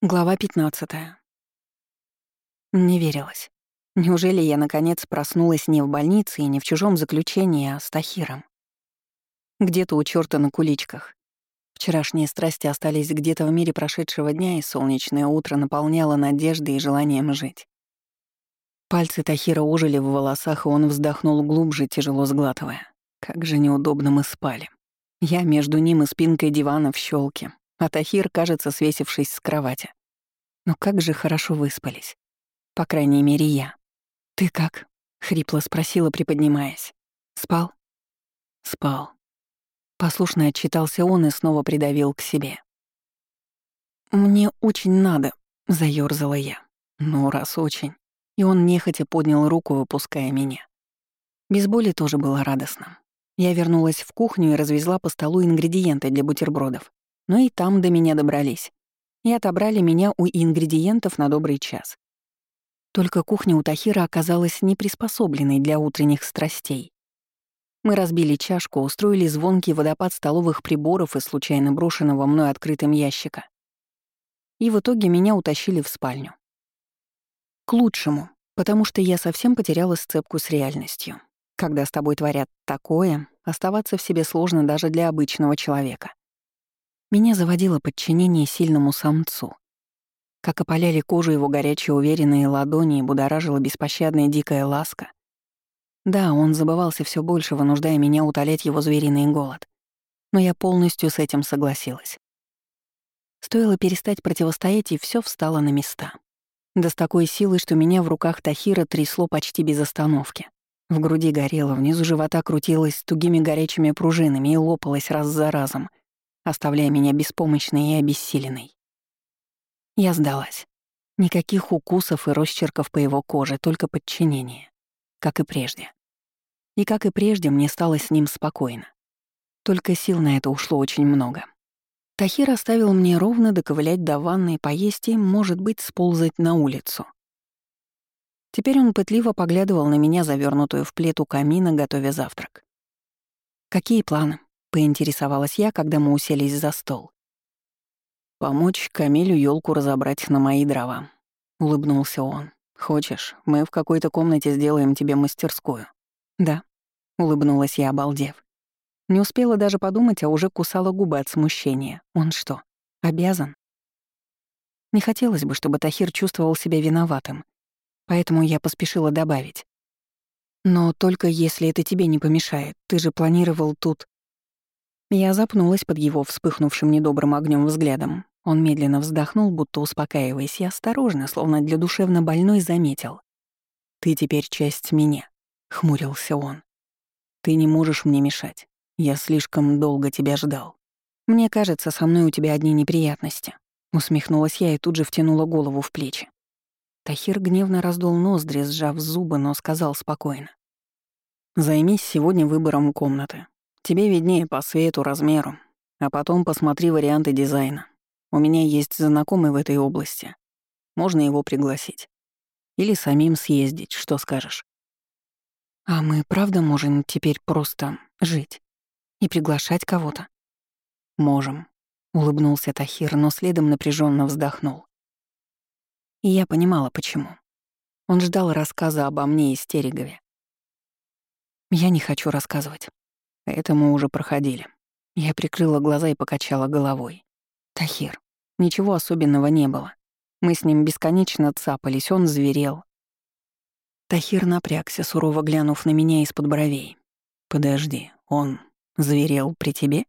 Глава 15. Не верилось. Неужели я, наконец, проснулась не в больнице и не в чужом заключении, а с Тахиром? Где-то у чёрта на куличках. Вчерашние страсти остались где-то в мире прошедшего дня, и солнечное утро наполняло надеждой и желанием жить. Пальцы Тахира ожили в волосах, и он вздохнул глубже, тяжело сглатывая. Как же неудобно мы спали. Я между ним и спинкой дивана в щелке, а Тахир, кажется, свесившись с кровати. Но как же хорошо выспались. По крайней мере, я. «Ты как?» — хрипло спросила, приподнимаясь. «Спал?» «Спал». Послушно отчитался он и снова придавил к себе. «Мне очень надо», — заёрзала я. «Ну, раз очень». И он нехотя поднял руку, выпуская меня. Без боли тоже было радостно. Я вернулась в кухню и развезла по столу ингредиенты для бутербродов но и там до меня добрались. И отобрали меня у ингредиентов на добрый час. Только кухня у Тахира оказалась не приспособленной для утренних страстей. Мы разбили чашку, устроили звонкий водопад столовых приборов из случайно брошенного мной открытым ящика. И в итоге меня утащили в спальню. К лучшему, потому что я совсем потеряла сцепку с реальностью. Когда с тобой творят такое, оставаться в себе сложно даже для обычного человека. Меня заводило подчинение сильному самцу. Как опаляли кожу его горячие уверенные ладони и будоражила беспощадная дикая ласка. Да, он забывался все больше, вынуждая меня утолять его звериный голод. Но я полностью с этим согласилась. Стоило перестать противостоять, и все встало на места. Да с такой силой, что меня в руках Тахира трясло почти без остановки. В груди горело, внизу живота крутилось тугими горячими пружинами и лопалось раз за разом — оставляя меня беспомощной и обессиленной. Я сдалась. Никаких укусов и росчерков по его коже, только подчинение. Как и прежде. И как и прежде, мне стало с ним спокойно. Только сил на это ушло очень много. Тахир оставил мне ровно доковылять до ванной, поесть и, может быть, сползать на улицу. Теперь он пытливо поглядывал на меня, завернутую в плед у камина, готовя завтрак. «Какие планы?» — поинтересовалась я, когда мы уселись за стол. «Помочь Камилю елку разобрать на мои дрова», — улыбнулся он. «Хочешь, мы в какой-то комнате сделаем тебе мастерскую?» «Да», — улыбнулась я, обалдев. Не успела даже подумать, а уже кусала губы от смущения. Он что, обязан? Не хотелось бы, чтобы Тахир чувствовал себя виноватым, поэтому я поспешила добавить. «Но только если это тебе не помешает, ты же планировал тут...» Я запнулась под его вспыхнувшим недобрым огнем взглядом. Он медленно вздохнул, будто успокаиваясь, и осторожно, словно для душевно больной, заметил. «Ты теперь часть меня», — хмурился он. «Ты не можешь мне мешать. Я слишком долго тебя ждал. Мне кажется, со мной у тебя одни неприятности». Усмехнулась я и тут же втянула голову в плечи. Тахир гневно раздул ноздри, сжав зубы, но сказал спокойно. «Займись сегодня выбором комнаты. Тебе виднее по свету, размеру. А потом посмотри варианты дизайна. У меня есть знакомый в этой области. Можно его пригласить. Или самим съездить, что скажешь. А мы правда можем теперь просто жить и приглашать кого-то? Можем, улыбнулся Тахир, но следом напряженно вздохнул. И я понимала, почему. Он ждал рассказа обо мне и Стерегове. Я не хочу рассказывать. Это мы уже проходили. Я прикрыла глаза и покачала головой. Тахир. Ничего особенного не было. Мы с ним бесконечно цапались, он зверел. Тахир напрягся, сурово глянув на меня из-под бровей. «Подожди, он зверел при тебе?»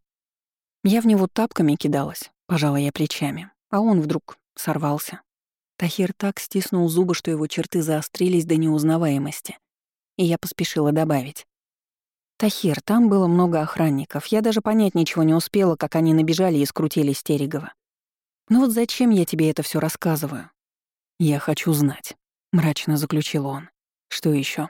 Я в него тапками кидалась, пожала я плечами, а он вдруг сорвался. Тахир так стиснул зубы, что его черты заострились до неузнаваемости. И я поспешила добавить. «Тахир, там было много охранников. Я даже понять ничего не успела, как они набежали и скрутили Стерегова. Ну вот зачем я тебе это все рассказываю?» «Я хочу знать», — мрачно заключил он. «Что еще?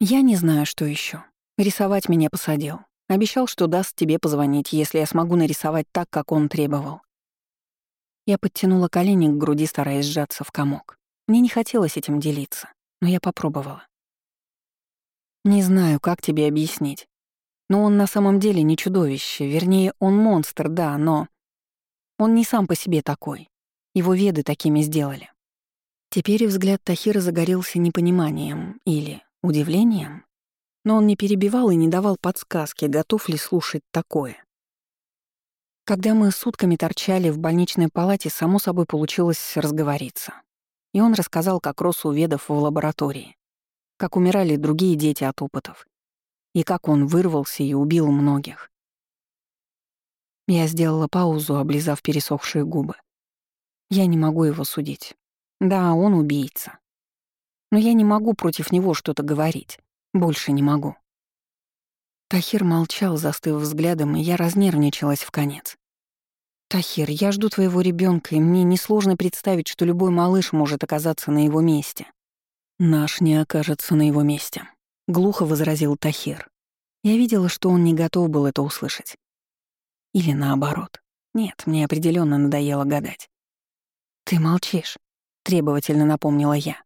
«Я не знаю, что еще. Рисовать меня посадил. Обещал, что даст тебе позвонить, если я смогу нарисовать так, как он требовал». Я подтянула колени к груди, стараясь сжаться в комок. Мне не хотелось этим делиться, но я попробовала. Не знаю, как тебе объяснить. Но он на самом деле не чудовище, вернее, он монстр, да, но... Он не сам по себе такой. Его веды такими сделали. Теперь взгляд Тахира загорелся непониманием или удивлением, но он не перебивал и не давал подсказки, готов ли слушать такое. Когда мы сутками торчали в больничной палате, само собой получилось разговориться. И он рассказал, как рос у ведов в лаборатории, как умирали другие дети от опытов, и как он вырвался и убил многих. Я сделала паузу, облизав пересохшие губы. Я не могу его судить. Да, он убийца. Но я не могу против него что-то говорить. Больше не могу. Тахир молчал, застыв взглядом, и я разнервничалась в конец. «Тахир, я жду твоего ребенка, и мне несложно представить, что любой малыш может оказаться на его месте». «Наш не окажется на его месте», — глухо возразил Тахир. Я видела, что он не готов был это услышать. Или наоборот. Нет, мне определенно надоело гадать. «Ты молчишь», — требовательно напомнила я.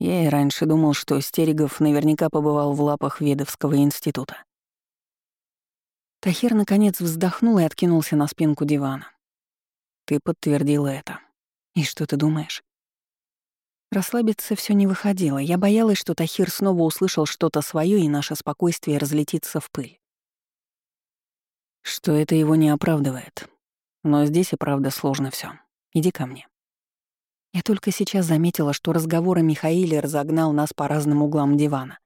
Я и раньше думал, что Стерегов наверняка побывал в лапах Ведовского института. Тахир наконец вздохнул и откинулся на спинку дивана. Ты подтвердила это. И что ты думаешь? Расслабиться все не выходило. Я боялась, что Тахир снова услышал что-то свое, и наше спокойствие разлетится в пыль. Что это его не оправдывает. Но здесь и правда сложно все. Иди ко мне. Я только сейчас заметила, что разговор о разогнал нас по разным углам дивана.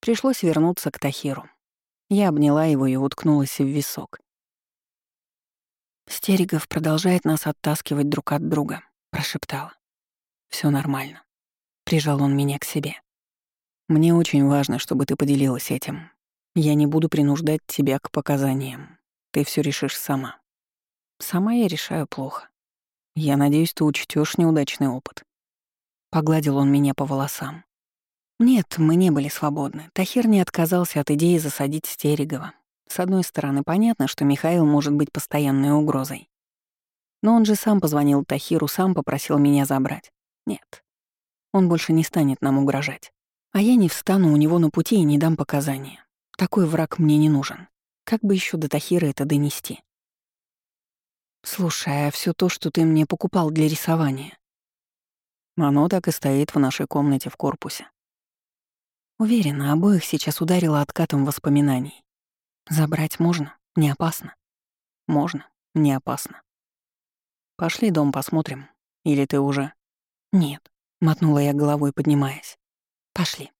Пришлось вернуться к Тахиру. Я обняла его и уткнулась в висок. «Стерегов продолжает нас оттаскивать друг от друга», — прошептала. Все нормально». Прижал он меня к себе. «Мне очень важно, чтобы ты поделилась этим. Я не буду принуждать тебя к показаниям. Ты все решишь сама». «Сама я решаю плохо. Я надеюсь, ты учтешь неудачный опыт. Погладил он меня по волосам. Нет, мы не были свободны. Тахир не отказался от идеи засадить Стерегова. С одной стороны, понятно, что Михаил может быть постоянной угрозой. Но он же сам позвонил Тахиру, сам попросил меня забрать. Нет, он больше не станет нам угрожать. А я не встану у него на пути и не дам показания. Такой враг мне не нужен. Как бы еще до Тахира это донести? «Слушай, а все то, что ты мне покупал для рисования?» Оно так и стоит в нашей комнате в корпусе. Уверена, обоих сейчас ударило откатом воспоминаний. Забрать можно? Не опасно? Можно, не опасно. Пошли дом посмотрим. Или ты уже? Нет, мотнула я головой, поднимаясь. Пошли.